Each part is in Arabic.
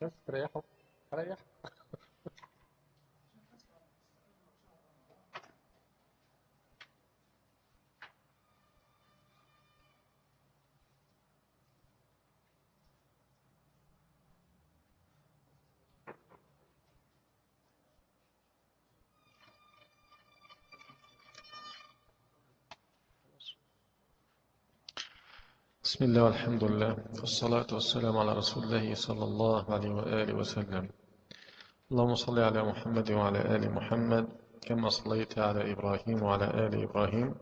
Gracias, trabajo. Para. بسم الله والحمد لله والصلاة والسلام على رسول الله صلى الله عليه وآله وسلم. اللهم صل على محمد وعلى آل محمد كما صليت على إبراهيم وعلى آل إبراهيم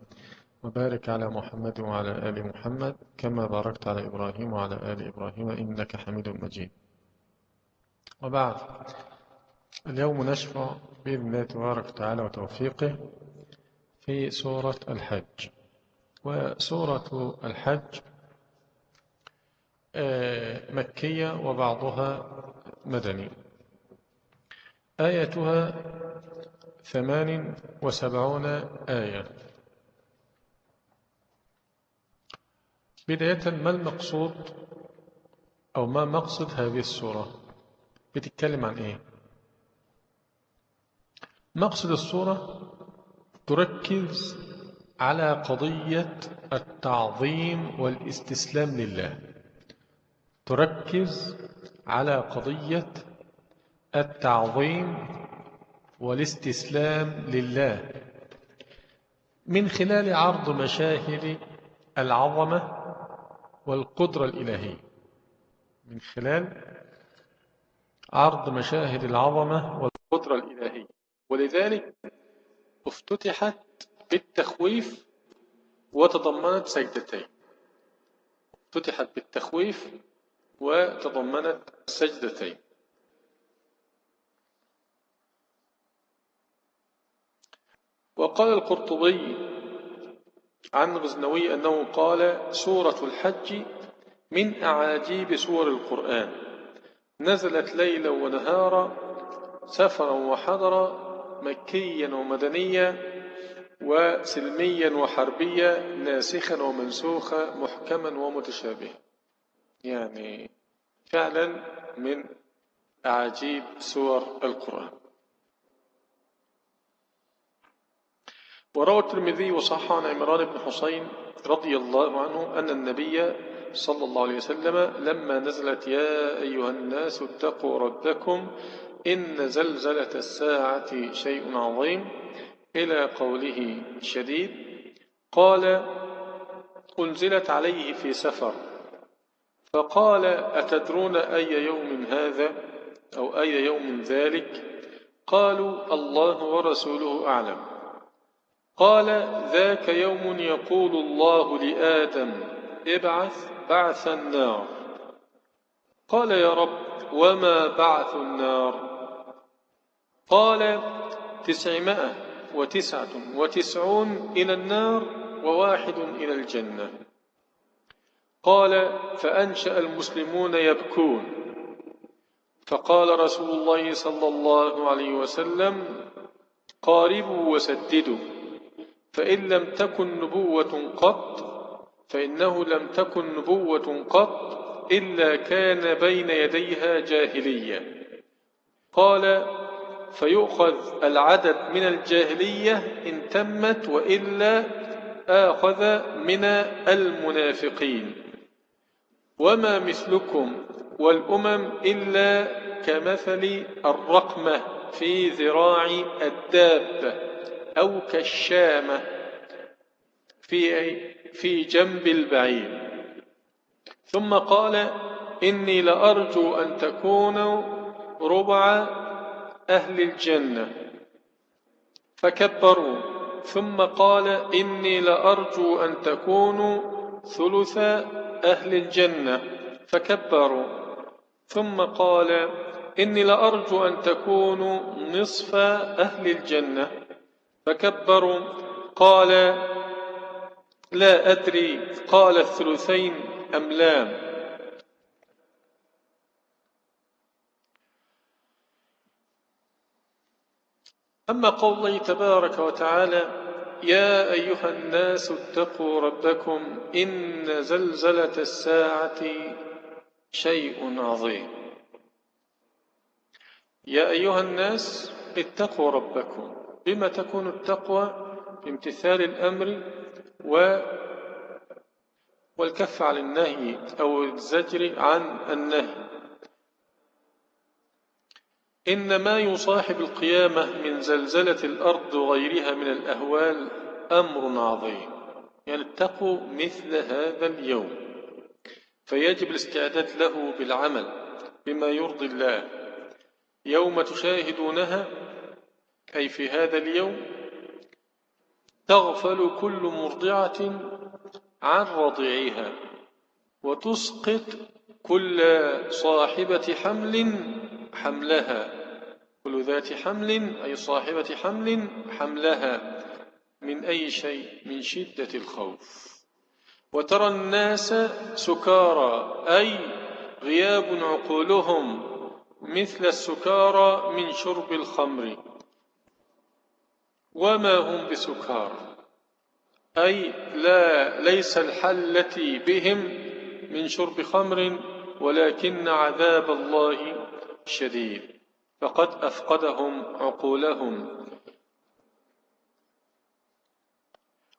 وبارك على محمد وعلى آل محمد كما باركت على إبراهيم وعلى آل إبراهيم إنك حميد مجيد. وبعد اليوم نشفع بإذن الله تبارك وتعالى وتوفيقه في سورة الحج. وسورة الحج مكية وبعضها مدني. آيتها ثمان وسبعون آية. بداية ما المقصود أو ما مقصد هذه السورة؟ بتتكلم عن إيه؟ مقصد السورة تركز على قضية التعظيم والاستسلام لله. تركز على قضية التعظيم والاستسلام لله. من خلال عرض مشاهد العظمة والقدرة الإلهية. من خلال عرض مشاهد العظمة والقدرة الإلهية. ولذلك افتتحت بالتخويف وتضمنت سجدتين. افتتحت بالتخويف وتضمنت سجدتين وقال القرطبي عن غزنوي أنه قال سورة الحج من أعاجيب سور القرآن. نزلت ليلا ونهارا سفرا وحضرا مكيا ومدنيا وسلميا وحربيا ناسخا ومنسوخا محكما ومتشابها. يعني فعلا من أعاجيب سور القرآن. وروى الترمذي وصح عن عمران بن حسين رضي الله عنه أن النبي صلى الله عليه وسلم لما نزلت يا أيها الناس اتقوا ربكم إن زلزلة الساعة شيء عظيم إلى قوله شديد. قال أنزلت عليه في سفر. فقال أتدرون أي يوم هذا أو أي يوم ذلك؟ قالوا الله ورسوله أعلم. قال ذاك يوم يقول الله لآدم ابعث بعث النار. قال يا رب وما بعث النار؟ قال تسعمائة وتسعة وتسعون إلى النار وواحد إلى الجنة. قال فأنشأ المسلمون يبكون. فقال رسول الله صلى الله عليه وسلم قاربوا وسددوا فإن لم تكن نبوة قط فإنه لم تكن نبوة قط إلا كان بين يديها جاهلية. قال فيؤخذ العدد من الجاهلية إن تمت وإلا آخذ من المنافقين. وما مثلكم والأمم إلا كمثل الرقمة في ذراع الدابة أو كالشامة في في جنب البعير. ثم قال إني لأرجو أن تكونوا ربع أهل الجنة. فكبروا. ثم قال إني لأرجو أن تكونوا ثلث أهل الجنة فكبروا. ثم قال إني لأرجو أن تكونوا نصف أهل الجنة. فكبروا. قال لا أدري قال الثلثين أم لا. أما قول الله تبارك وتعالى يا أيها الناس اتقوا ربكم إن زلزلة الساعة شيء عظيم. يا أيها الناس اتقوا ربكم. بما تكون التقوى بامتثال الأمر و والكف عن النهي أو الزجر عن النهي. إن ما يصاحب القيامة من زلزلة الأرض وغيرها من الأهوال أمر عظيم. يعني اتقوا مثل هذا اليوم. فيجب الاستعداد له بالعمل بما يرضي الله. يوم تشاهدونها أي في هذا اليوم تغفل كل مرضعة عن رضيعها وتسقط كل صاحبة حمل حملها. كل ذات حمل أي صاحبة حمل حملها من أي شيء من شدة الخوف. وترى الناس سكارى أي غياب عقولهم مثل السكارى من شرب الخمر. وما هم بسكارى أي لا ليس الحلة بهم من شرب خمر ولكن عذاب الله شديد. فقد أفقدهم عقولهم.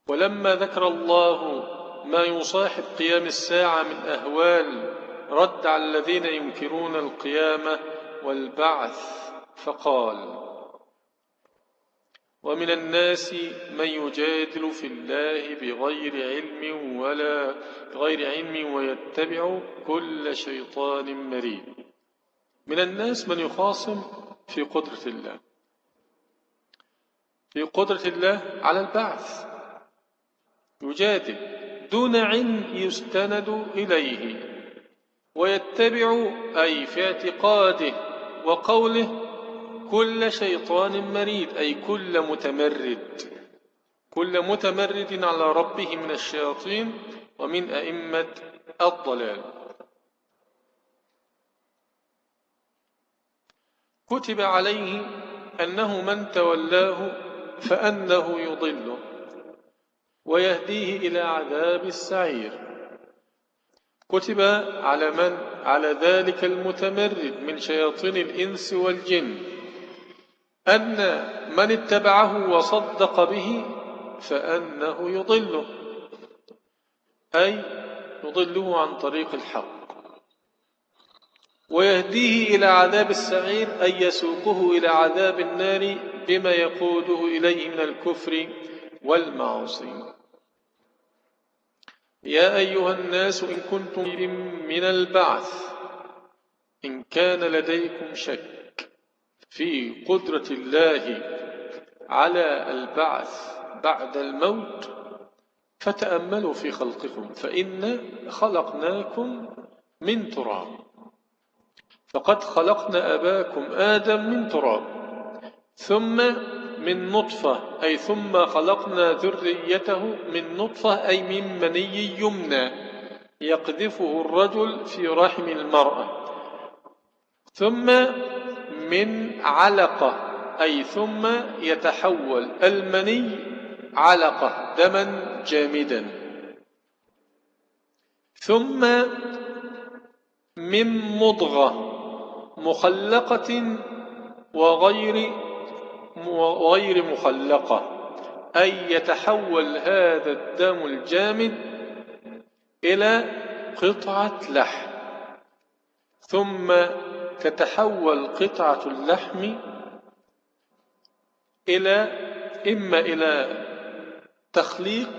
ولما ذكر الله ما يصاحب قيام الساعة من أهوال رد على الذين ينكرون القيامة والبعث فقال ومن الناس من يجادل في الله بغير علم ولا بغير علم ويتبع كل شيطان مريد. من الناس من يخاصم في قدرة الله في قدرة الله على البعث يجادل دون علم يستند إليه ويتبع أي في اعتقاده وقوله كل شيطان مريد أي كل متمرد كل متمرد على ربه من الشياطين ومن أئمة الضلال. كتب عليه أنه من تولاه فأنه يضله ويهديه إلى عذاب السعير. كتب على من؟ على ذلك المتمرد من شياطين الإنس والجن أن من اتبعه وصدق به فأنه يضله أي يضله عن طريق الحق. ويهديه إلى عذاب السعير أي يسوقه إلى عذاب النار بما يقوده إليه من الكفر والمعصية يا أيها الناس إن كنتم من البعث إن كان لديكم شك في قدرة الله على البعث بعد الموت فتأملوا في خلقكم فإن خلقناكم من تراب. فقد خلقنا أباكم آدم من تراب ثم من نطفة أي ثم خلقنا ذريته من نطفة أي من مني يمنى يقذفه الرجل في رحم المرأة. ثم من علقة أي ثم يتحول المني علقة دما جامدا. ثم من مضغة مخلقة وغير وغير مخلقة أي يتحول هذا الدم الجامد إلى قطعة لحم. ثم تتحول قطعة اللحم إلى إما إلى تخليق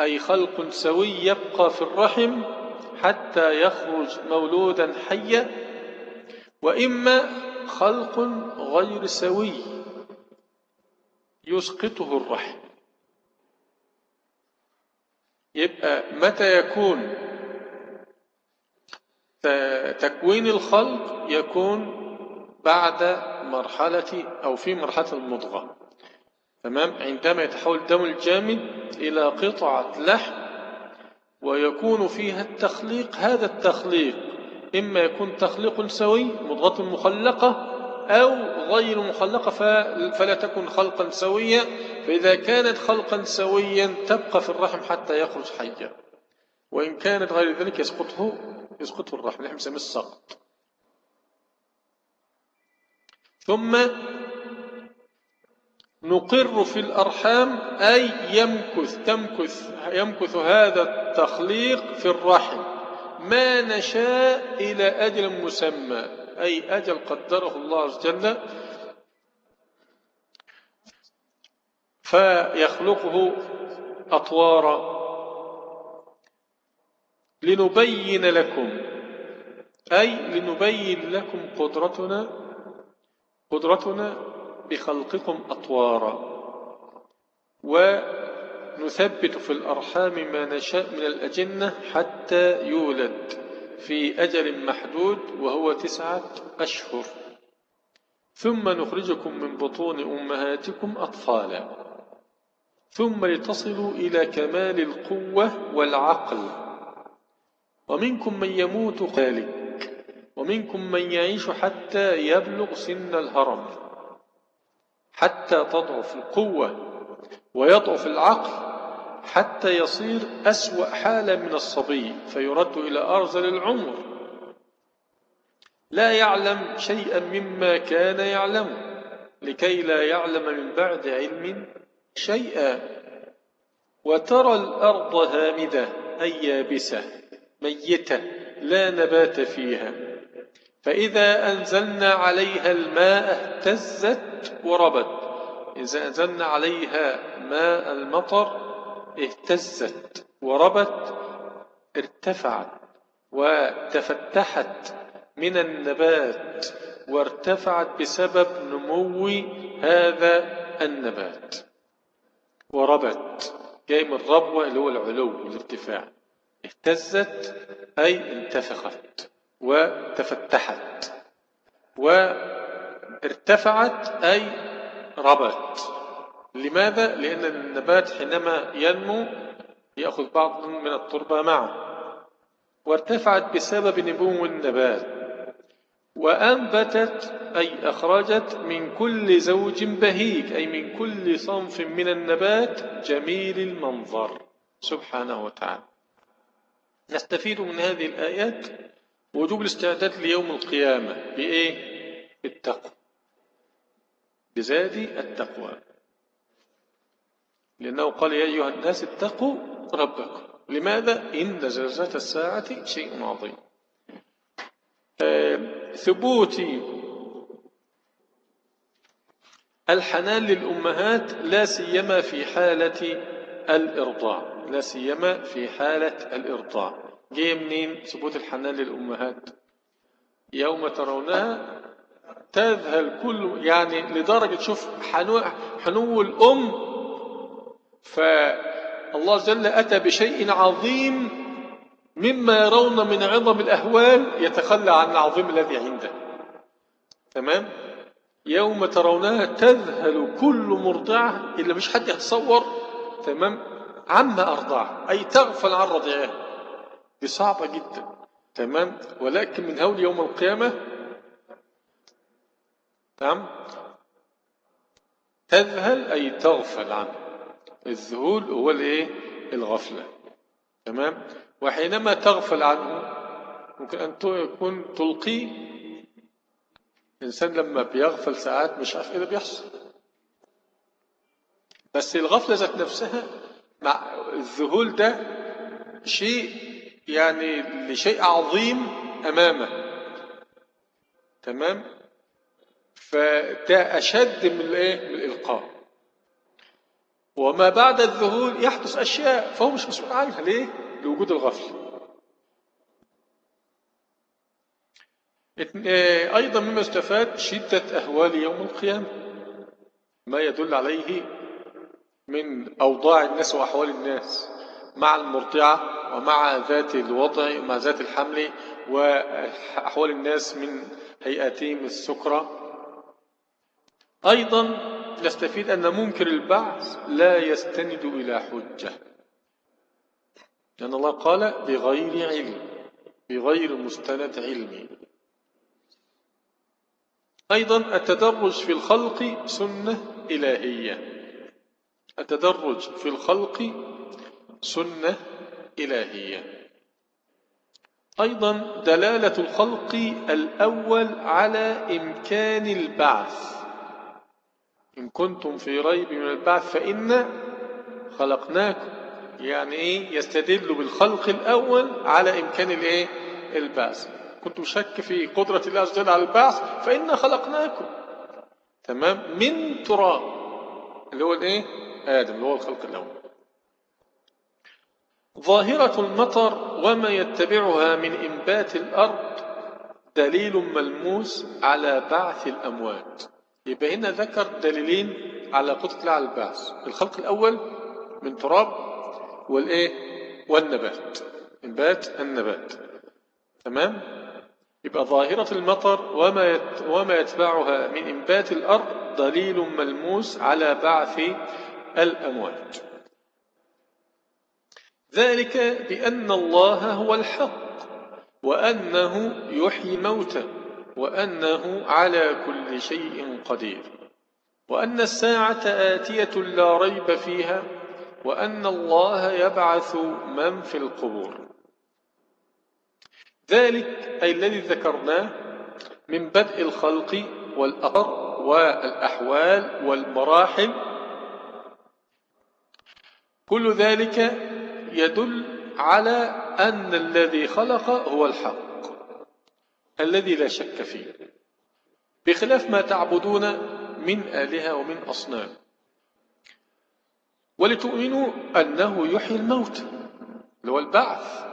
أي خلق سوي يبقى في الرحم حتى يخرج مولودا حيا وإما خلق غير سوي يسقطه الرحم. يبقى متى يكون تكوين الخلق يكون بعد مرحلة أو في مرحلة المضغة. تمام؟ عندما يتحول الدم الجامد إلى قطعة لحم ويكون فيها التخليق هذا التخليق إما يكون تخليق سوي مضغة مخلقة أو غير مخلقة فلا تكن خلقا سويا. فإذا كانت خلقا سويا تبقى في الرحم حتى يخرج حيا. وإن كانت غير ذلك يسقطه يسقطه الرحم. نحن نسميه السقط. ثم نقر في الأرحام أي يمكث تمكث يمكث هذا التخليق في الرحم. ما نشاء إلى أجل مسمى أي أجل قدره الله عز وجل فيخلقه أطوارا. لنبين لكم أي لنبين لكم قدرتنا قدرتنا بخلقكم أطوارا. ونثبت في الأرحام ما نشاء من الأجنة حتى يولد في أجل محدود وهو تسعة أشهر. ثم نخرجكم من بطون أمهاتكم أطفالا. ثم لتصلوا إلى كمال القوة والعقل. ومنكم من يموت ذلك ومنكم من يعيش حتى يبلغ سن الهرم. حتى تضعف القوة ويضعف العقل حتى يصير أسوأ حالة من الصبي فيرد إلى أرذل العمر. لا يعلم شيئا مما كان يعلم لكي لا يعلم من بعد علم شيئا. وترى الأرض هامدة أي يابسة ميتة لا نبات فيها. فإذا أنزلنا عليها الماء اهتزت وربت. إذا أنزلنا عليها ماء المطر اهتزت وربت ارتفعت وتفتحت من النبات وارتفعت بسبب نمو هذا النبات. وربت جاي من الربوة اللي هو العلو الارتفاع اهتزت أي انتفخت وتفتحت. وارتفعت أي ربت لماذا؟ لأن النبات حينما ينمو يأخذ بعض من التربة معه. وارتفعت بسبب نمو النبات. وأنبتت أي أخرجت من كل زوج بهيج أي من كل صنف من النبات جميل المنظر. سبحانه وتعالى. نستفيد من هذه الآيات وجوب الاستعداد ليوم القيامة. بإيه؟ بالتقوى. بزاد التقوى. لأنه قال يا أيها الناس اتقوا ربكم. لماذا؟ إن زلزلة الساعة شيء عظيم. آه، ثبوت الحنان للأمهات لا سيما في حالة الإرضاع. لا سيما في حالة الإرضاع. جاي منين؟ ثبوت الحنان للأمهات. يوم ترونها تذهل كل يعني لدرجة شوف حنو, حنو الأم. فالله جل أتى بشيء عظيم مما يرون من عظم الأهوال يتخلى عن العظيم الذي عنده. تمام؟ يوم ترونها تذهل كل مرضعة إلا مش حد يتصور. تمام؟ عما أرضعه أي تغفل عن رضعها. دي صعبة جدا. تمام؟ ولكن من هول يوم القيامة نعم تذهل أي تغفل عنه. الذهول هو الإيه؟ الغفلة. تمام؟ وحينما تغفل عنه ممكن أن تكون تلقي الإنسان لما بيغفل ساعات مش عارف إيه اللي بيحصل. بس الغفلة ذات نفسها مع الذهول ده شيء يعني لشيء عظيم أمامه. تمام؟ فده أشد من الإيه؟ من الإلقاء. وما بعد الذهول يحدث أشياء فهو مش مسؤول عنها. ليه؟ لوجود الغفل. أيضا مما استفاد شدة أهوال يوم القيامة. ما يدل عليه من أوضاع الناس وأحوال الناس مع المرضعة ومع ذات الوضع مع ذات الحمل وأحوال الناس من هيئتهم السكرة. أيضا نستفيد أن منكر البعث لا يستند إلى حجة. لأن الله قال بغير علم بغير مستند علمي أيضا التدرج في الخلق سنة إلهية. التدرج في الخلق سنة إلهية. أيضا دلالة الخلق الأول على إمكان البعث. إن كنتم في ريب من البعث فإن خلقناكم. يعني إيه؟ يستدل بالخلق الأول على إمكان الإيه؟ البعث. كنتم شك في قدرة الله وجل على البعث فإن خلقناكم. تمام؟ من تراب. اللي هو الإيه؟ آدم اللي هو الخلق الأول. ظاهرة المطر وما يتبعها من إنبات الأرض دليل ملموس على بعث الأموات. يبقى هنا ذكر دليلين على قدرة الله على البعث الخلق الأول من تراب والإيه؟ والنبات. إنبات النبات. تمام؟ يبقى ظاهرة المطر وما وما يتبعها من إنبات الأرض دليل ملموس على بعث الأموات. ذلك بأن الله هو الحق وأنه يحيي الموتى وأنه على كل شيء قدير. وأن الساعة آتية لا ريب فيها وأن الله يبعث من في القبور. ذلك أي الذي ذكرناه من بدء الخلق والأمر والأحوال والمراحل. كل ذلك يدل على أن الذي خلق هو الحق. الذي لا شك فيه. بخلاف ما تعبدون من آلهة ومن أصنام. ولتؤمنوا أنه يحيي الموت اللي هو البعث.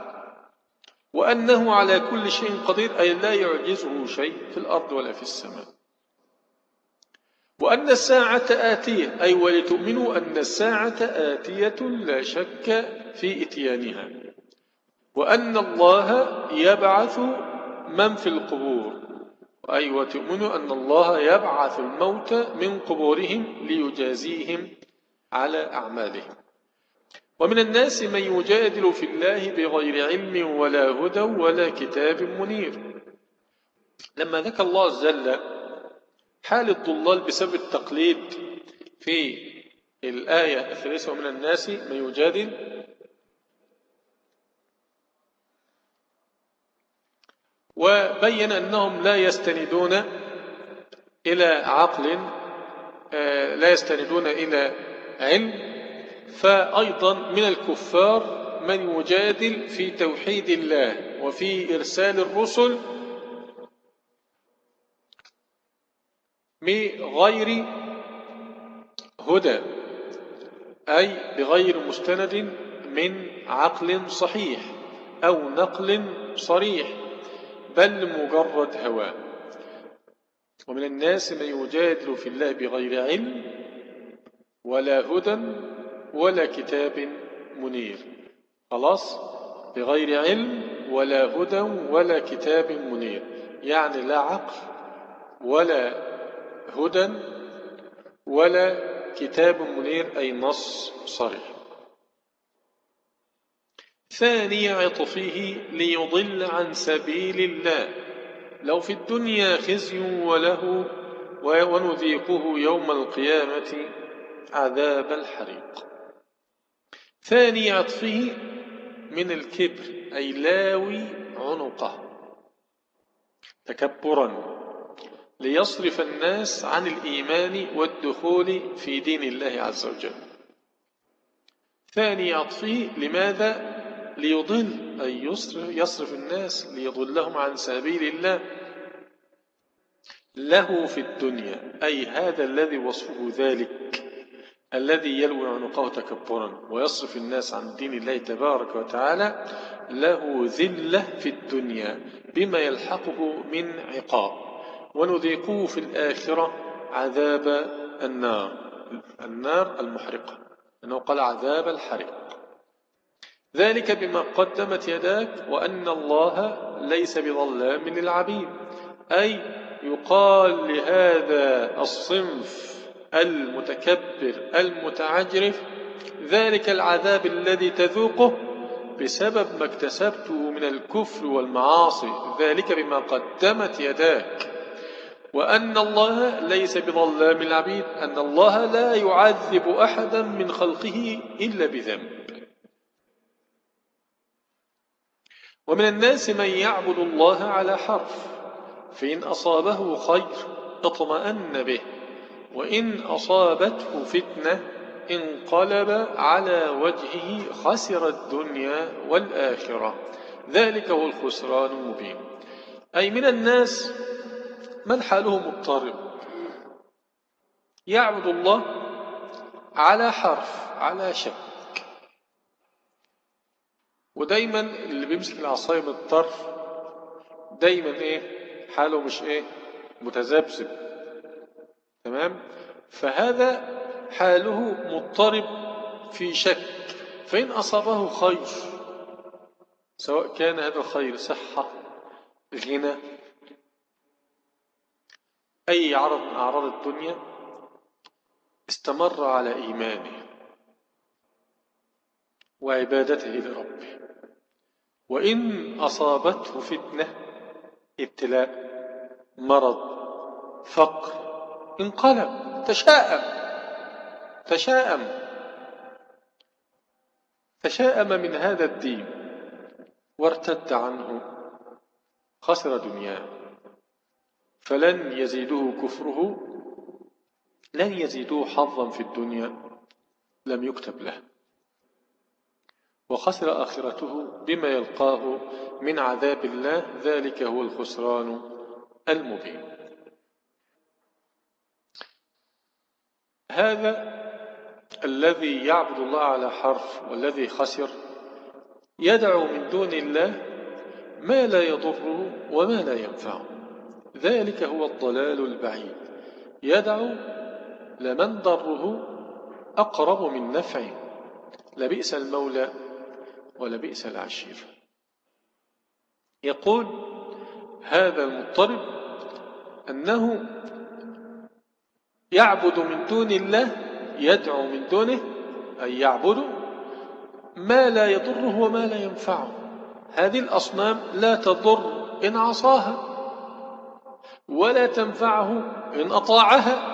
وأنه على كل شيء قدير أي لا يعجزه شيء في الأرض ولا في السماء. وأن الساعة آتية أي ولتؤمنوا أن الساعة آتية لا شك في إتيانها. وأن الله يبعث من في القبور؟ أي وتؤمنوا أن الله يبعث الموت من قبورهم ليجازيهم على أعمالهم. ومن الناس من يجادل في الله بغير علم ولا هدى ولا كتاب منير. لما ذكر الله عز وجل حال الضلال بسبب التقليد في الآية الثالثة ومن الناس من يجادل وبين أنهم لا يستندون إلى عقل آه، لا يستندون إلى علم. فأيضا من الكفار من يجادل في توحيد الله وفي إرسال الرسل بغير هدى أي بغير مستند من عقل صحيح أو نقل صريح. بل مجرد هوى. ومن الناس من يجادل في الله بغير علم ولا هدى ولا كتاب منير. خلاص؟ بغير علم ولا هدى ولا كتاب منير. يعني لا عقل ولا هدى ولا كتاب منير أي نص صريح. ثاني عطفه ليضل عن سبيل الله. لو في الدنيا خزي وله ونذيقه يوم القيامة عذاب الحريق. ثاني عطفه من الكبر أي لاوي عنقه. تكبرا ليصرف الناس عن الإيمان والدخول في دين الله عز وجل. ثاني عطفه لماذا؟ ليضل أي يصرف الناس ليضلهم عن سبيل الله. له في الدنيا أي هذا الذي وصفه ذلك الذي يلوي عنقه تكبرا ويصرف الناس عن دين الله تبارك وتعالى له ذلة في الدنيا بما يلحقه من عقاب. ونذيقه في الآخرة عذاب النار النار المحرقة أنه قال عذاب الحريق. ذلك بما قدمت يداك وأن الله ليس بظلام للعبيد. أي يقال لهذا الصنف المتكبر المتعجرف ذلك العذاب الذي تذوقه بسبب ما اكتسبته من الكفر والمعاصي. ذلك بما قدمت يداك. وأن الله ليس بظلام العبيد أن الله لا يعذب أحدا من خلقه إلا بذنب. ومن الناس من يعبد الله على حرف فإن أصابه خير اطمأن به وإن أصابته فتنة انقلب على وجهه خسر الدنيا والآخرة. ذلك هو الخسران المبين. أي من الناس من حاله مضطرب. يعبد الله على حرف على شك ودايما اللي بيمسك العصاية من الطرف دايما إيه؟ حاله مش إيه؟ متذبذب. تمام؟ فهذا حاله مضطرب في شك. فإن أصابه خير سواء كان هذا الخير صحة غنى أي عرض من أعراض الدنيا استمر على إيمانه وعبادته لربه وإن أصابته فتنة ابتلاء مرض فقر انقلب تشاءم تشاءم تشاءم من هذا الدين وارتد عنه خسر دنياه. فلن يزيده كفره لن يزيده حظا في الدنيا لم يكتب له. وخسر آخرته بما يلقاه من عذاب الله ذلك هو الخسران المبين. هذا الذي يعبد الله على حرف والذي خسر يدعو من دون الله ما لا يضره وما لا ينفعه ذلك هو الضلال البعيد. يدعو لمن ضره أقرب من نفعه. لبئس المولى ولبئس العشير. يقول هذا المضطرب أنه يعبد من دون الله يدعو من دونه أي يعبد ما لا يضره وما لا ينفعه. هذه الأصنام لا تضر إن عصاها ولا تنفعه إن أطاعها.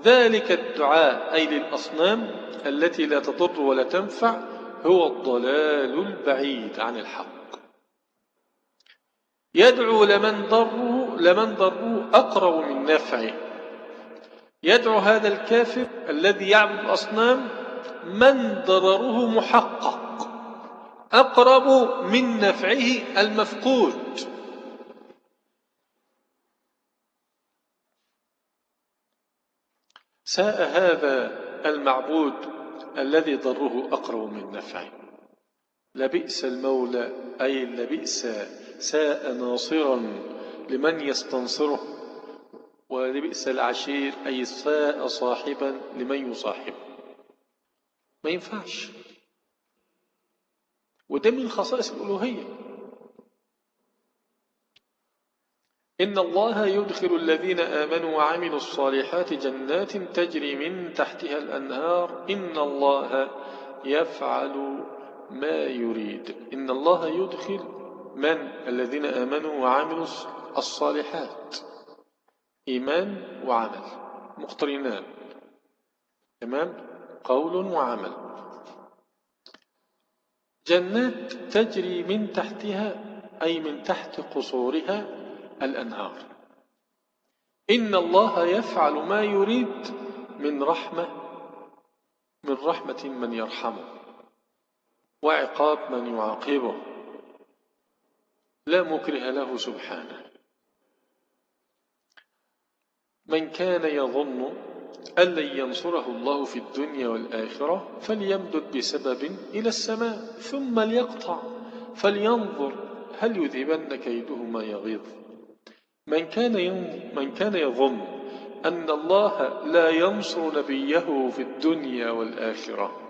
ذلك الدعاء أي للأصنام التي لا تضر ولا تنفع هو الضلال البعيد عن الحق. يدعو لمن ضره لمن ضره أقرب من نفعه يدعو هذا الكافر الذي يعبد الأصنام من ضرره محقق أقرب من نفعه المفقود. ساء هذا المعبود الذي ضره أقرب من نفعه. لبئس المولى أي لبئس ساء ناصرا لمن يستنصره ولبئس العشير أي ساء صاحبا لمن يصاحب ما ينفعش. وده من خصائص الألوهية. إن الله يدخل الذين آمنوا وعملوا الصالحات جنات تجري من تحتها الأنهار. إن الله يفعل ما يريد. إن الله يدخل من؟ الذين آمنوا وعملوا الصالحات. إيمان وعمل. مقترنان. تمام؟ قول وعمل. جنات تجري من تحتها أي من تحت قصورها الأنهار. إن الله يفعل ما يريد من رحمة من رحمة من يرحمه وعقاب من يعاقبه. لا مكره له سبحانه. من كان يظن أن لن ينصره الله في الدنيا والآخرة فليمدد بسبب إلى السماء ثم ليقطع فلينظر هل يذهبن كيده ما يغيظ. من كان من كان يظن أن الله لا ينصر نبيه في الدنيا والآخرة.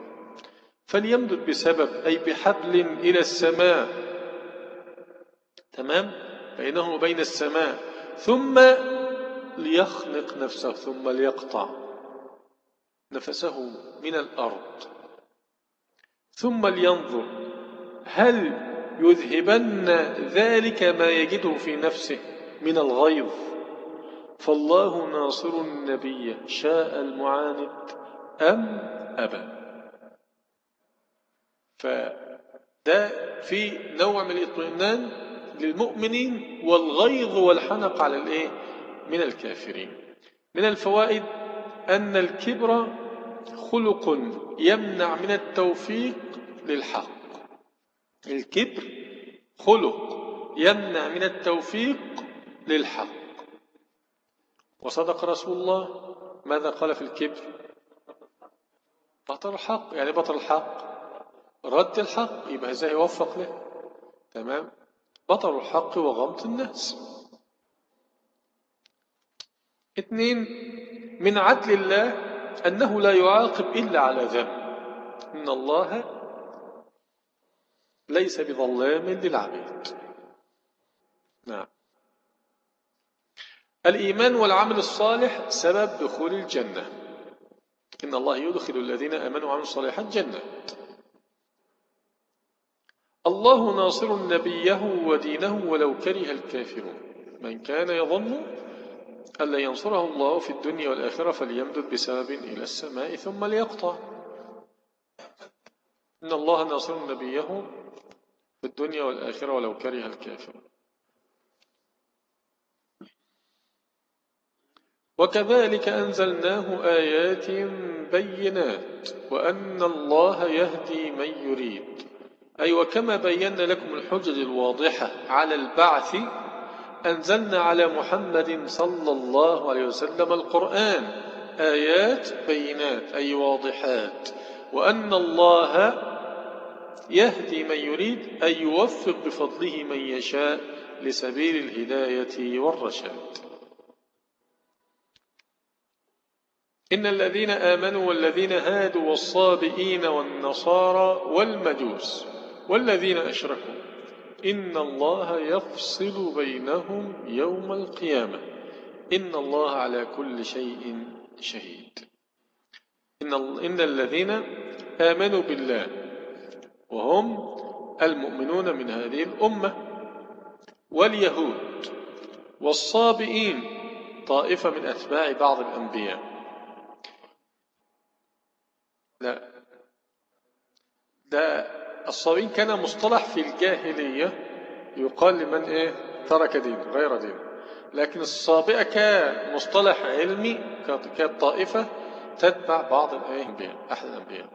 فليمدد بسبب أي بحبل إلى السماء. تمام؟ بينه وبين السماء. ثم ليخلق نفسه ثم ليقطع نفسه من الأرض. ثم لينظر هل يذهبن ذلك ما يجده في نفسه؟ من الغيظ. فالله ناصر النبي. شاء المعاند. أم أبى ده في نوع من الاطمئنان للمؤمنين والغيظ والحنق على الإيه؟ من الكافرين. من الفوائد أن الكبر خلق يمنع من التوفيق للحق. الكبر خلق يمنع من التوفيق للحق. وصدق رسول الله ماذا قال في الكبر؟ بطل الحق يعني بطل الحق. رد الحق يبقى إزاي يوفق له؟ تمام؟ بطل الحق وغمط الناس. اثنين من عدل الله أنه لا يعاقب إلا على ذنب. إن الله ليس بظلام للعبيد. نعم. الإيمان والعمل الصالح سبب دخول الجنة. إن الله يدخل الذين آمنوا وعملوا الصالحات جنات الله ناصر نبيه ودينه ولو كره الكافرون. من كان يظن ألا ينصره الله في الدنيا والآخرة فليمدد بسبب إلى السماء ثم ليقطع. إن الله ناصر نبيه في الدنيا والآخرة ولو كره الكافر وكذلك أنزلناه آيات بينات وأن الله يهدي من يريد. أي وكما بينا لكم الحجج الواضحة على البعث أنزلنا على محمد صلى الله عليه وسلم القرآن. آيات بينات أي واضحات. وأن الله يهدي من يريد أن يوفق بفضله من يشاء لسبيل الهداية والرشاد. إن الذين آمنوا والذين هادوا والصابئين والنصارى والمجوس والذين أشركوا إن الله يفصل بينهم يوم القيامة. إن الله على كل شيء شهيد. إن, إن الذين آمنوا بالله وهم المؤمنون من هذه الأمة واليهود والصابئين طائفة من أتباع بعض الأنبياء. لا. ده الصابئين كان مصطلح في الجاهلية يقال لمن إيه؟ ترك دين غير دين لكن الصابئة كمصطلح علمي كطائفة تتبع بعض الأنبياء أحد الأنبياء.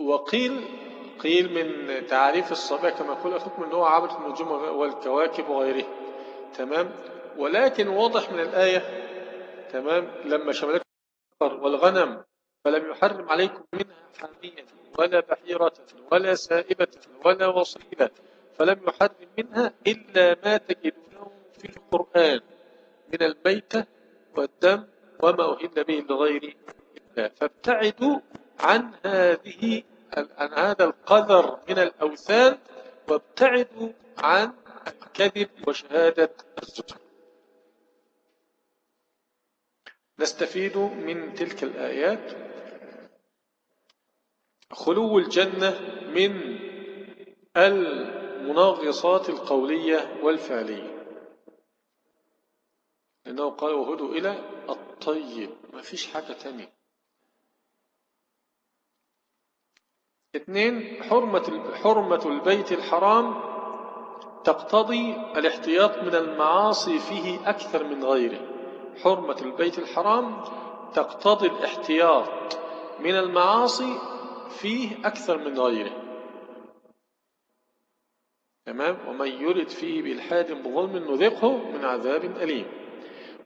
وقيل قيل من تعريف الصابئة كما يقول أخوكم أنه عبد النجوم والكواكب وغيره. تمام؟ ولكن واضح من الآية تمام لما شملت والغنم فلم يحرم عليكم منها حامية ولا بحيرة ولا سائبة ولا وصيلة فلم يحرم منها إلا ما تجدونه في القرآن من الميتة والدم وما أهل به لغير الله. فابتعدوا عن هذه عن هذا القذر من الأوثان وابتعدوا عن الكذب وشهادة الزور نستفيد من تلك الآيات. خلو الجنة من المناغصات القولية والفعلية. لأنه قال وهدوا إلى الطيب. ما فيش حاجة تانية. اثنين حرمة, حرمة البيت الحرام تقتضي الاحتياط من المعاصي فيه أكثر من غيره. حرمة البيت الحرام تقتضي الاحتياط من المعاصي فيه أكثر من غيره. تمام؟ ومن يرد فيه بإلحاد بظلم نذقه من عذاب أليم.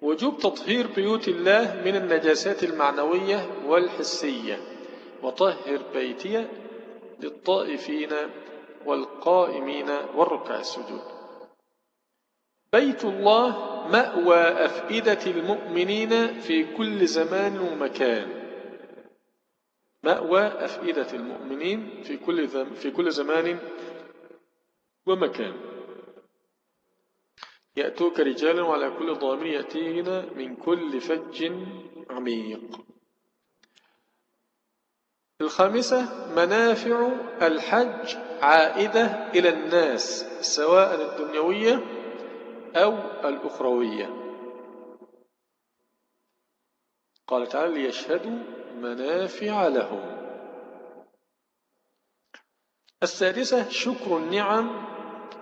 وجوب تطهير بيوت الله من النجاسات المعنوية والحسية. وطهر بيتي للطائفين والقائمين والركع السجود. بيت الله مأوى أفئدة المؤمنين في كل زمان ومكان. مأوى أفئدة المؤمنين في كل في كل زمان ومكان. يأتوك رجالا وعلى كل ضامن يأتينا من كل فج عميق. الخامسة منافع الحج عائدة إلى الناس سواء الدنيوية أو الأخروية. قال تعالى ليشهدوا منافع لهم. السادسة شكر النعم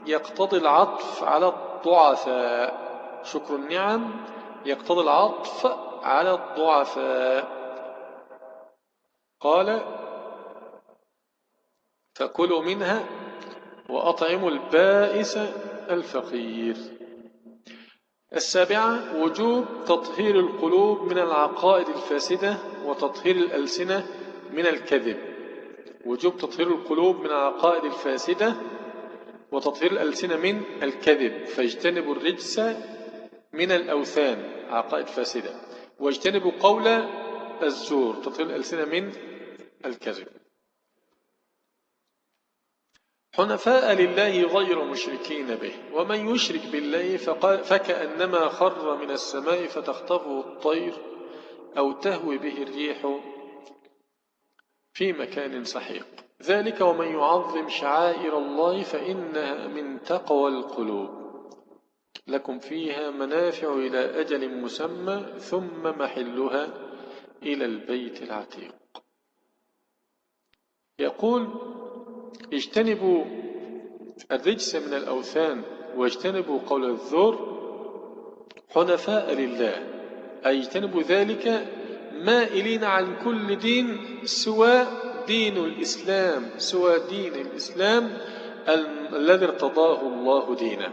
يقتضي العطف على الضعفاء. شكر النعم يقتضي العطف على الضعفاء. قال فكلوا منها وأطعموا البائس الفقير. السابعة وجوب تطهير القلوب من العقائد الفاسدة وتطهير الألسنة من الكذب. وجوب تطهير القلوب من العقائد الفاسدة وتطهير الألسنة من الكذب. فاجتنبوا الرجس من الأوثان عقائد فاسدة. واجتنبوا قول الزور تطهير الألسنة من الكذب. حنفاء لله غير مشركين به. ومن يشرك بالله فكأنما خر من السماء فتخطفه الطير أو تهوي به الريح في مكان سحيق. ذلك ومن يعظم شعائر الله فإنها من تقوى القلوب. لكم فيها منافع إلى أجل مسمى ثم محلها إلى البيت العتيق. يقول اجتنبوا الرجس من الأوثان واجتنبوا قول الذور حنفاء لله. أي اجتنبوا ذلك مائلين عن كل دين سوى دين الإسلام سوى دين الإسلام الذي ارتضاه الله دينا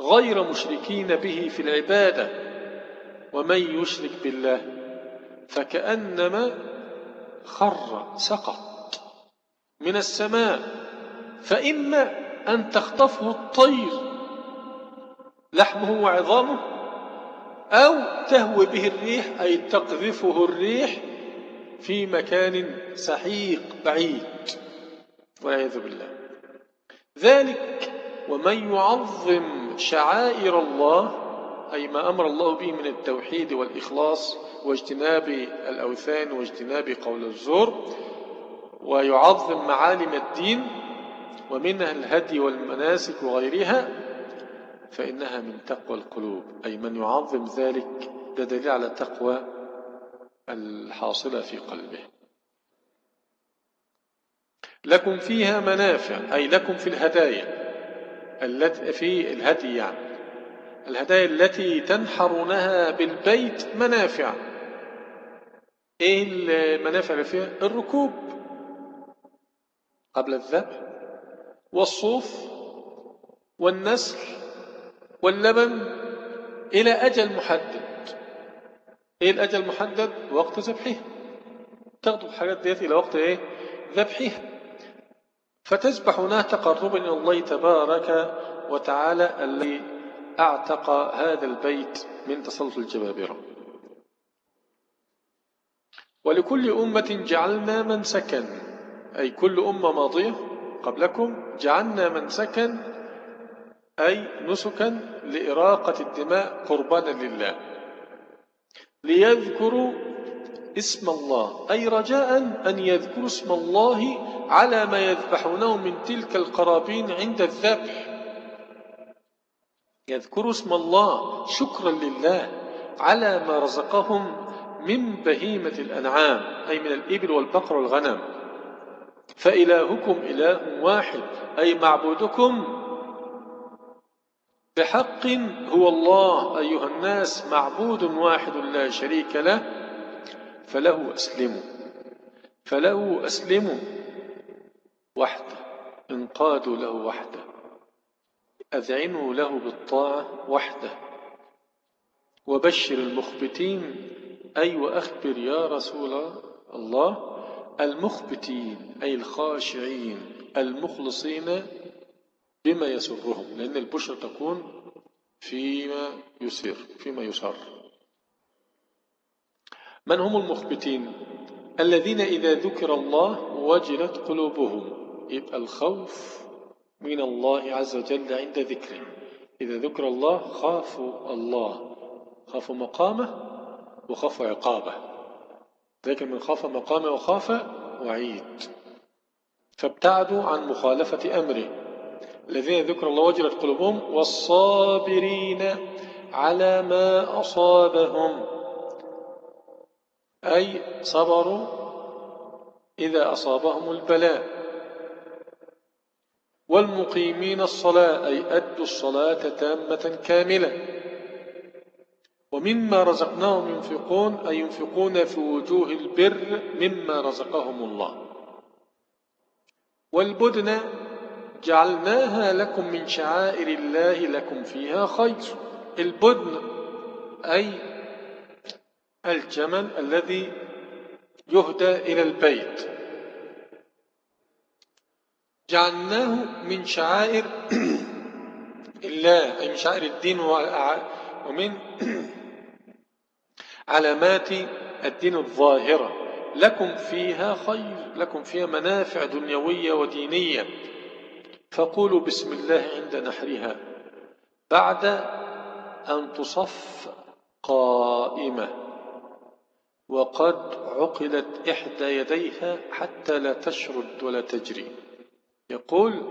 غير مشركين به في العبادة. ومن يشرك بالله فكأنما خر سقط. من السماء فإما أن تخطفه الطير لحمه وعظامه أو تهوي به الريح أي تقذفه الريح في مكان سحيق بعيد والعياذ بالله. ذلك ومن يعظم شعائر الله أي ما أمر الله به من التوحيد والإخلاص واجتناب الأوثان واجتناب قول الزور ويعظم معالم الدين ومنها الهدي والمناسك وغيرها فإنها من تقوى القلوب. أي من يعظم ذلك ده دليل على التقوى الحاصلة في قلبه. لكم فيها منافع أي لكم في الهدايا التي في الهدي يعني. الهدايا التي تنحرونها بالبيت منافع. إيه المنافع اللي فيها؟ الركوب. قبل الذبح. والصوف والنسل واللبن إلى أجل محدد. إيه الأجل محدد وقت ذبحها تاخذوا الحاجات ديت إلى وقت إيه؟ ذبحها. فتذبح هنا تقربا إلى الله تبارك وتعالى الذي أعتق هذا البيت من تسلط الجبابرة. ولكل أمة جعلنا منسكا. أي كل أمة ماضية قبلكم جعلنا منسكا أي نسكا لإراقة الدماء قربانا لله. ليذكروا اسم الله أي رجاء أن يذكروا اسم الله على ما يذبحونه من تلك القرابين عند الذبح. يذكروا اسم الله شكرا لله على ما رزقهم من بهيمة الأنعام أي من الإبل والبقر والغنم. فإلهكم إله واحد أي معبودكم. بحق هو الله أيها الناس معبود واحد لا شريك له فله أسلموا. فله أسلموا وحده انقادوا له وحده أذعنوا له بالطاعة وحده. وبشر المخبتين أي وأخبر يا رسول الله المخبتين أي الخاشعين المخلصين بما يسرهم لأن البشرى تكون فيما يسر فيما يسر. من هم المخبتين؟ الذين إذا ذكر الله وجلت قلوبهم. يبقى الخوف من الله عز وجل عند ذكره. إذا ذكر الله خافوا الله. خافوا مقامه وخافوا عقابه. لكن من خاف مقامه وخاف وعيد. فابتعدوا عن مخالفة أمره. الذين ذكر الله وجلت قلوبهم والصابرين على ما أصابهم. أي صبروا إذا أصابهم البلاء. والمقيمين الصلاة أي أدوا الصلاة تامة كاملة. ومما رزقناهم ينفقون أي ينفقون في وجوه البر مما رزقهم الله. والبدن جعلناها لكم من شعائر الله لكم فيها خير. البدن أي الجمل الذي يهدى إلى البيت. جعلناه من شعائر الله أي من شعائر الدين ومن علامات الدين الظاهرة. لكم فيها خير لكم فيها منافع دنيوية ودينية. فقولوا بسم الله عند نحرها بعد أن تصف قائمة. وقد عقلت إحدى يديها حتى لا تشرد ولا تجري. يقول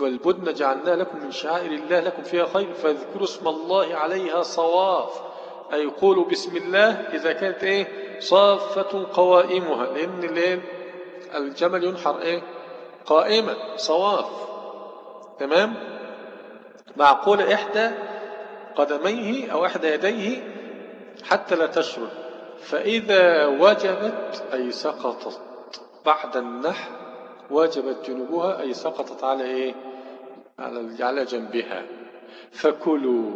والبدن جعلنا لكم من شعائر الله لكم فيها خير فاذكروا اسم الله عليها صواف. أي قولوا بسم الله إذا كانت إيه؟ صافة قوائمها. لأن لين الجمل ينحر إيه؟ قائمة صواف. تمام؟ معقول إحدى قدميه أو إحدى يديه حتى لا تشرد فإذا وجبت أي سقطت. بعد النحر وجبت جنوبها أي سقطت على إيه؟ على جنبها. فكلوا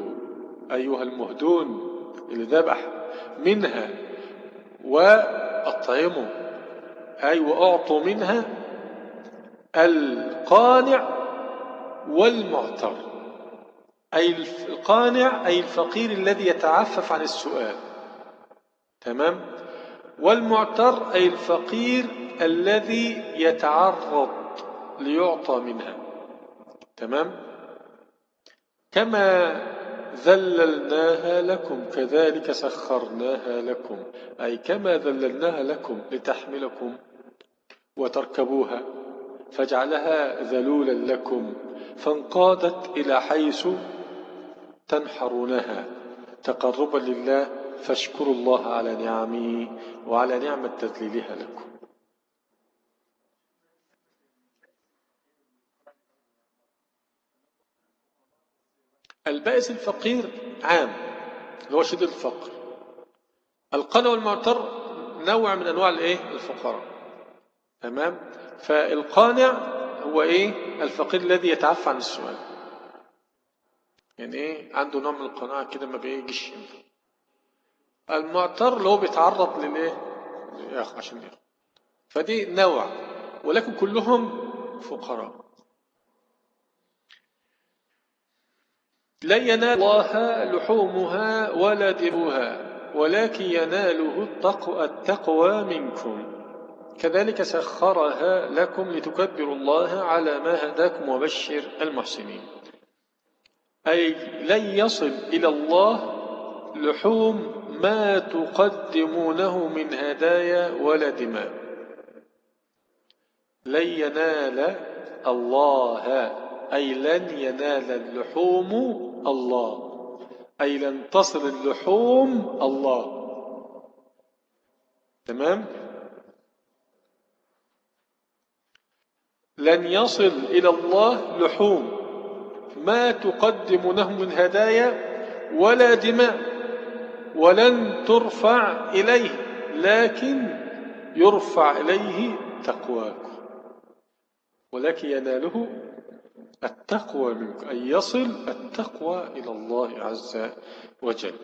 أيها المهدون اللي ذبح منها وأطعموا أي وأعطوا منها القانع والمعتر أي القانع أي الفقير الذي يتعفف عن السؤال. تمام؟ والمعتر أي الفقير الذي يتعرض ليعطى منها. تمام؟ كما ذللناها لكم كذلك سخرناها لكم. أي كما ذللناها لكم لتحملكم وتركبوها فجعلها ذلولا لكم. فانقادت إلى حيث تنحرونها. تقربا لله فاشكروا الله على نعمه وعلى نعمة تذليلها لكم. البائس الفقير عام اللي هو شديد الفقر. القنا والمعتر نوع من أنواع الإيه؟ الفقراء. تمام؟ فالقانع هو إيه؟ الفقير الذي يتعفى عن السؤال. يعني إيه؟ عنده نوع من القناعة كده ما بيجيش المعتر اللي هو بيتعرض للإيه؟ عشان ياخد. فدي نوع ولكن كلهم فقراء. لن ينال الله لحومها ولا دمها ولكن يناله التقوى, التقوى منكم. كذلك سخرها لكم لتكبروا الله على ما هداكم وبشر المحسنين. أي لن يصل إلى الله لحوم ما تقدمونه من هدايا ولا دماء. لن ينال الله أي لن ينال اللحوم الله. أي لن تصل اللحوم الله. تمام؟ لن يصل إلى الله لحوم. ما تقدم له من هدايا ولا دماء ولن ترفع إليه لكن يرفع إليه تقواكم. ولكن يناله التقوى منك أن يصل التقوى إلى الله عز وجل.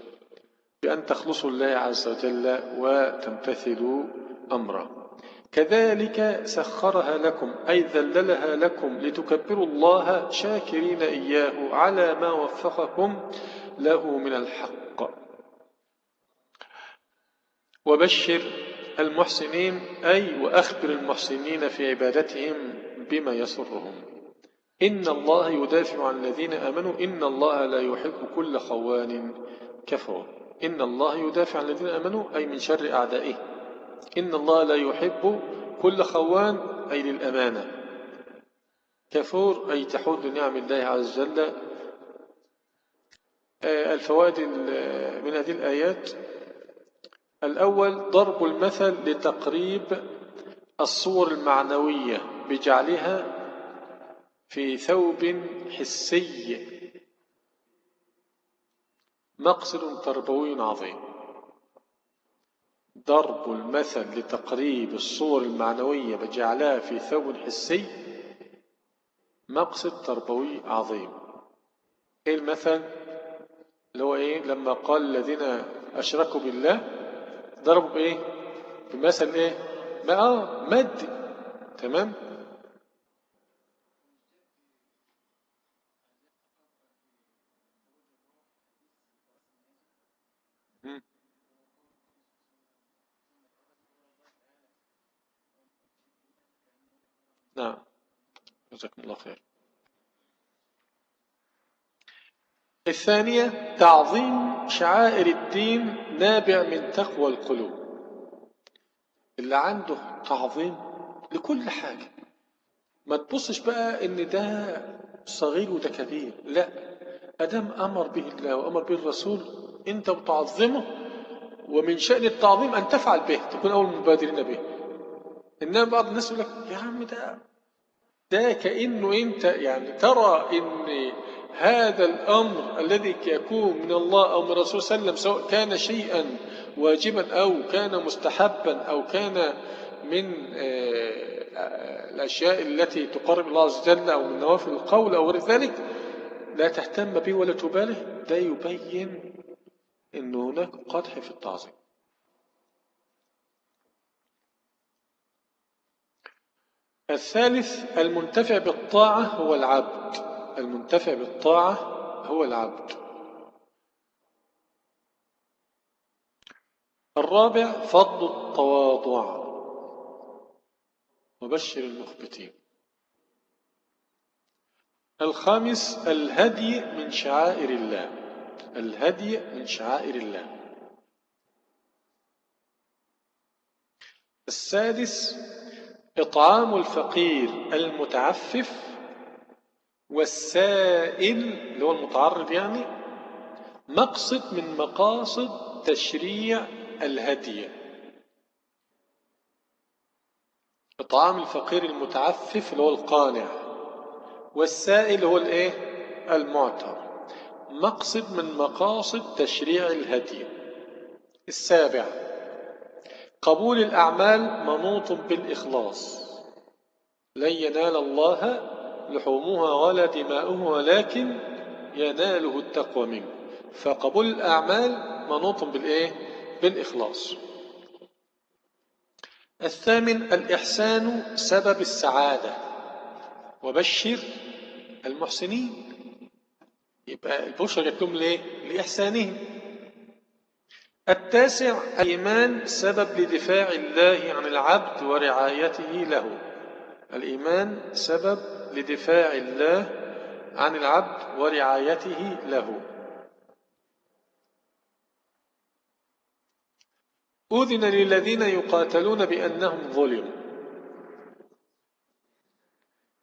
بأن تخلصوا الله عز وجل وتمتثلوا أمره. كذلك سخرها لكم أي ذللها لكم لتكبروا الله شاكرين إياه على ما وفقكم له من الحق. وبشر المحسنين أي وأخبر المحسنين في عبادتهم بما يسرهم. إن الله يدافع عن الذين آمنوا إن الله لا يحب كل خوان كفر إن الله يدافع عن الذين آمنوا أي من شر أعدائه. إن الله لا يحب كل خوان أي للأمانة. كفور أي تحود نعم الله عز وجل. آه، الفوائد من هذه الآيات. الأول ضرب المثل لتقريب الصور المعنوية بجعلها في ثوب حسي. مقصد تربوي عظيم. ضرب المثل لتقريب الصور المعنوية بجعلها في ثوب حسي. مقصد تربوي عظيم. إيه المثل؟ اللي هو إيه؟ لما قال الذين أشركوا بالله ضربوا بإيه؟ بمثل إيه؟ ما آه مادي تمام نعم جزاكم الله خير. الثانية تعظيم شعائر الدين نابع من تقوى القلوب. اللي عنده تعظيم لكل حاجة. ما تبصش بقى إن ده صغير وده كبير. لا أدام أمر به الله وأمر به الرسول أنت بتعظمه ومن شأن التعظيم أن تفعل به تكون أول المبادرين به. إنما بعض الناس يقول لك يا عم ده ده كأنه أنت يعني ترى إن هذا الأمر الذي يكون من الله أو من الرسول صلى الله عليه وسلم سواء كان شيئا واجبا أو كان مستحبا أو كان من الأشياء التي تقرب الله عز وجل أو من نوافل القول أو غير ذلك لا تهتم به ولا تباله. ده يبين أن هناك قدح في التعظيم. الثالث المنتفع بالطاعة هو العبد. المنتفع بالطاعة هو العبد. الرابع فضل التواضع. وبشر المخبتين. الخامس الهدي من شعائر الله. الهدي من شعائر الله. السادس إطعام الفقير المتعفف والسائل اللي هو المتعرض يعني مقصد من مقاصد تشريع الهدي. إطعام الفقير المتعفف اللي هو القانع والسائل هو الإيه؟ المعتر مقصد من مقاصد تشريع الهدي. السابع قبول الأعمال منوط بالإخلاص. لن ينال الله لحومها ولا دماؤها ولكن يناله التقوى منه. فقبول الأعمال منوط بالإيه؟ بالإخلاص. الثامن الإحسان سبب السعادة. وبشر المحسنين. يبقى البشر جات لهم ليه؟ لإحسانهم. التاسع الإيمان سبب لدفاع الله عن العبد ورعايته له. الإيمان سبب لدفاع الله عن العبد ورعايته له. أذن للذين يقاتلون بأنهم ظلموا.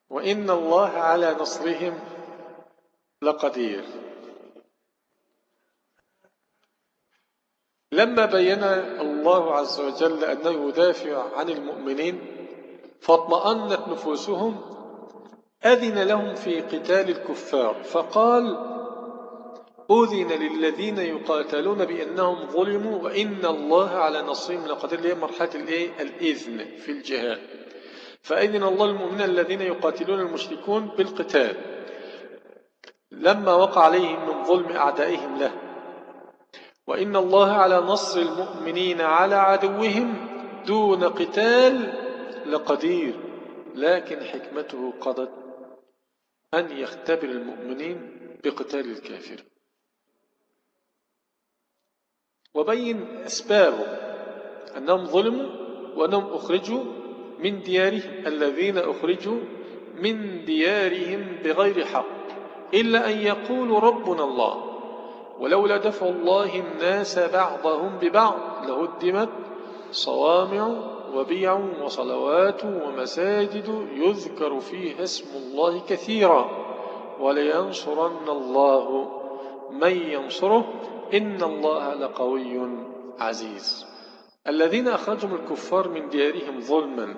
وإن الله على نصرهم لقدير. لما بين الله عز وجل أنه يدافع عن المؤمنين فاطمأنت نفوسهم أذن لهم في قتال الكفار فقال أذن للذين يقاتلون بأنهم ظلموا وإن الله على نصرهم اللي هي مرحلة الإيه؟ الإذن في الجهاد فأذن الله المؤمنين الذين يقاتلون المشركون بالقتال لما وقع عليهم من ظلم أعدائهم له وإن الله على نصر المؤمنين على عدوهم دون قتال لقدير لكن حكمته قضت أن يختبر المؤمنين بقتال الكافر. وبين أسبابه أنهم ظلموا وأنهم أخرجوا من ديارهم الذين أخرجوا من ديارهم بغير حق إلا أن يقولوا ربنا الله ولولا دفع الله الناس بعضهم ببعض لهدمت صوامع وبيع وصلوات ومساجد يذكر فيها اسم الله كثيرا. ولينصرن الله من ينصره. إن الله لقوي عزيز. الذين أخرجهم الكفار من ديارهم ظلما.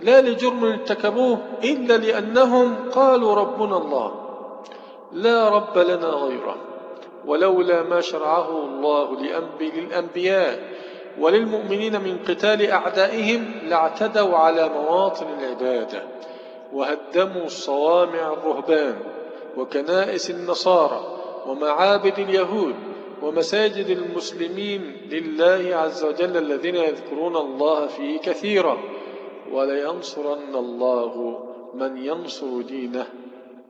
لا لجرم ارتكبوه إلا لأنهم قالوا ربنا الله. لا رب لنا غيره. ولولا ما شرعه الله للأنبياء وللمؤمنين من قتال أعدائهم لاعتدوا على مواطن العبادة وهدموا صوامع الرهبان وكنائس النصارى ومعابد اليهود ومساجد المسلمين لله عز وجل الذين يذكرون الله فيه كثيرا ولينصرن الله من ينصر دينه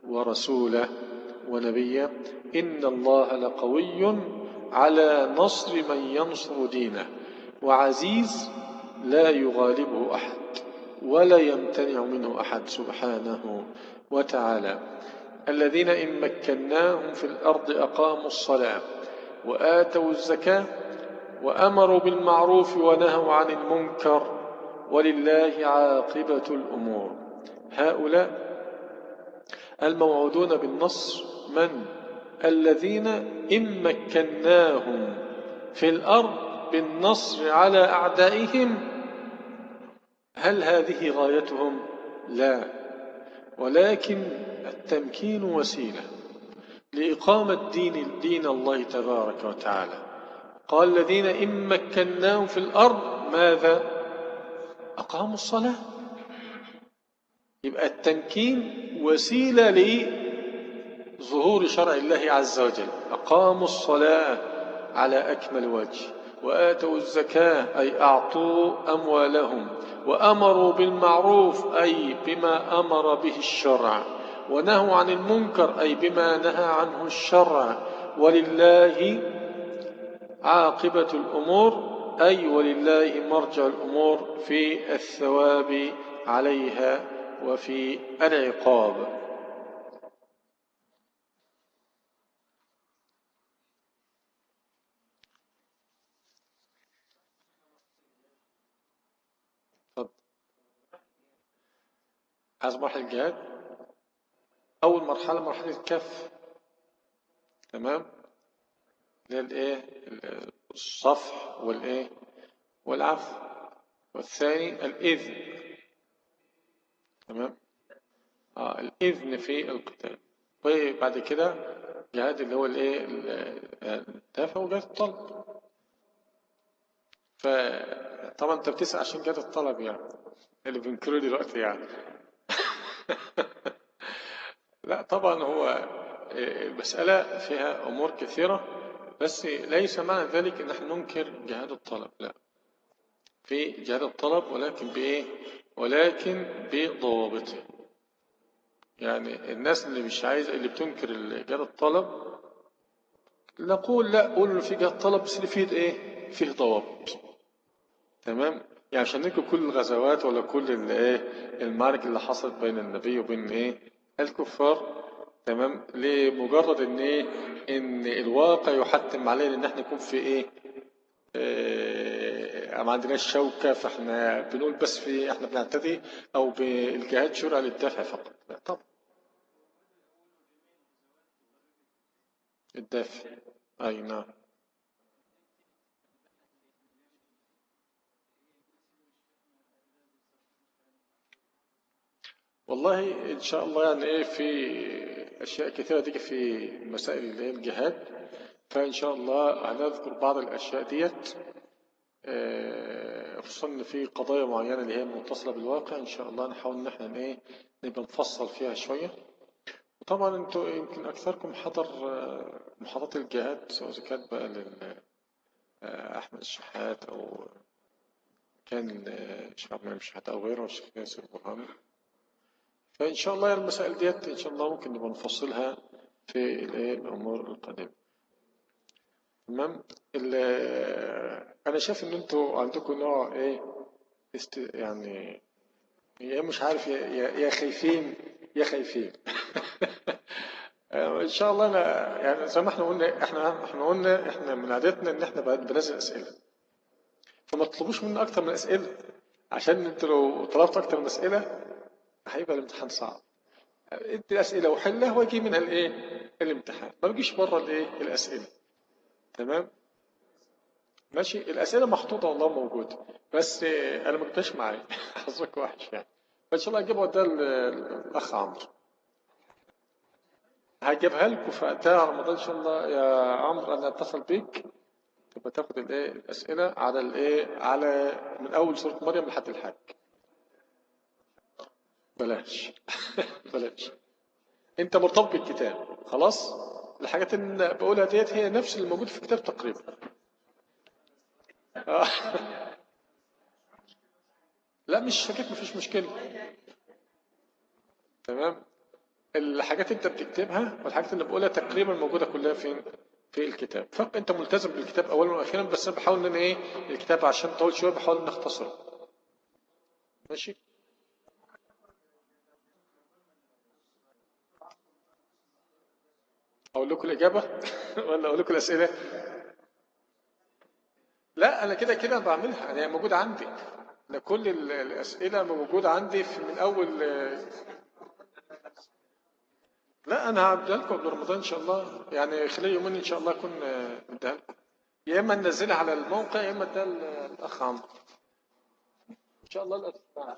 ورسوله. ونبيه إن الله لقوي على نصر من ينصر دينه وعزيز لا يغالبه أحد ولا يمتنع منه أحد سبحانه وتعالى. الذين إن مكناهم في الأرض أقاموا الصلاة وآتوا الزكاة وأمروا بالمعروف ونهوا عن المنكر ولله عاقبة الأمور. هؤلاء الموعودون بالنصر من؟ الذين إن مكناهم في الأرض بالنصر على أعدائهم. هل هذه غايتهم؟ لا. ولكن التمكين وسيلة لإقامة دين دين الله تبارك وتعالى. قال الذين إن مكناهم في الأرض ماذا؟ أقاموا الصلاة. يبقى التمكين وسيلة لظهور شرع الله عز وجل. أقاموا الصلاة على أكمل وجه وآتوا الزكاة أي أعطوا أموالهم وأمروا بالمعروف أي بما أمر به الشرع ونهوا عن المنكر أي بما نهى عنه الشرع. ولله عاقبة الأمور أي ولله مرجع الأمور في الثواب عليها وفي العقاب. مرحلة الجهاد أول مرحلة مرحلة الكف. تمام؟ اللي الصفح والإيه؟ والعفو. والثاني الإذن. تمام؟ آه الإذن في القتال. وبعد كده جهاد اللي هو الإيه؟ الدافع وجهاد الطلب. فطبعا أنت بتسأل عشان جهاد الطلب يعني. اللي بنكره دلوقتي يعني. لا طبعا هو المسألة فيها أمور كثيرة بس ليس معنى ذلك أن إحنا ننكر جهاد الطلب لا. في جهاد الطلب ولكن بإيه ولكن بضوابطه. يعني الناس اللي مش عايز اللي بتنكر جهاد الطلب نقول لا قولوا في جهاد الطلب بس اللي فيه إيه؟ فيه ضوابط. تمام؟ يعني عشان ننكر كل الغزوات ولا كل الايه المعارك اللي حصلت بين النبي وبين إيه الكفار تمام؟ لمجرد إن إيه إن الواقع يحتم علينا إن إحنا نكون في إيه آه ما عندناش شوكة فإحنا بنقول بس في إحنا بنعتدي أو بالجهاد شرع للدفع فقط. طبعا. الدافع أي نعم. والله إن شاء الله يعني إيه في أشياء كثيرة تيجي في مسائل اللي هي الجهاد فإن شاء الله هنذكر بعض الأشياء ديت خصوصا إن في قضايا معينة اللي هي متصلة بالواقع إن شاء الله نحاول إن إحنا إيه نبقى نفصل فيها شوية. وطبعا أنتوا يمكن أكثركم حضر محاضرات الجهاد سواء كانت بقى لأحمد الشحات أو كان الشيخ عبد الشحات أو غيره الشيخ ياسر برهامي فإن شاء الله المسائل ديت إن شاء الله ممكن نبقى نفصلها في الأمور القادمة. تمام؟ أنا شايف إن أنتوا عندكم نوع إيه؟ است يعني يا مش عارف يا, يا خايفين يا خايفين. إن شاء الله أنا يعني زي ما إحنا قلنا إحنا إحنا قلنا إحنا من عادتنا إن إحنا بننزل أسئلة. فما تطلبوش منا أكتر من أسئلة. عشان أنت لو طلبت أكتر من أسئلة هيبقى الامتحان صعب. ادي اسئله وحلها وأجي منها الإيه؟ الامتحان. ما بيجيش بره الإيه؟ الأسئلة. تمام؟ ماشي؟ الأسئلة محطوطة والله موجودة بس أنا ما جبتهاش معايا. حظك وحش يعني. فإن شاء الله أجيبها ده الأخ عمرو. هجيبها لكم في وقتها رمضان إن شاء الله يا عمرو أنا أتصل بيك. تبقى تاخد الإيه؟ الأسئلة على الإيه؟ على من أول سورة مريم لحد الحج بلاش. بلاش. أنت مرتبط بالكتاب. خلاص؟ الحاجات اللي بقولها ديت هي نفس اللي موجود في الكتاب تقريبا. آه. لا مش حكيت مفيش مشكلة. تمام؟ الحاجات انت بتكتبها والحاجات اللي بقولها تقريبا موجودة كلها فين؟ في الكتاب. فانت ملتزم بالكتاب اولا وأخيرا بس أنا بحاول إن إيه الكتاب عشان طول شوية بحاول إن أختصره. ماشي؟ أقول لكم الإجابة؟ ولا أقول لكم الأسئلة؟ لا أنا كده كده بعملها. أنا موجودة عندي. أنا كل ال- الأسئلة موجودة عندي في من اول لا أنا هعديها لكم قبل رمضان إن شاء الله. يعني خلال يومين إن شاء الله أكون آه، اديها لكم. يا إما ننزلها على الموقع يا إما اديها للأخ عمرو. إن شاء الله الأسئلة.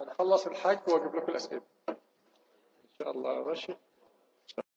هنخلص الحج وأجيب لكم الأسئلة. إن شاء الله ماشي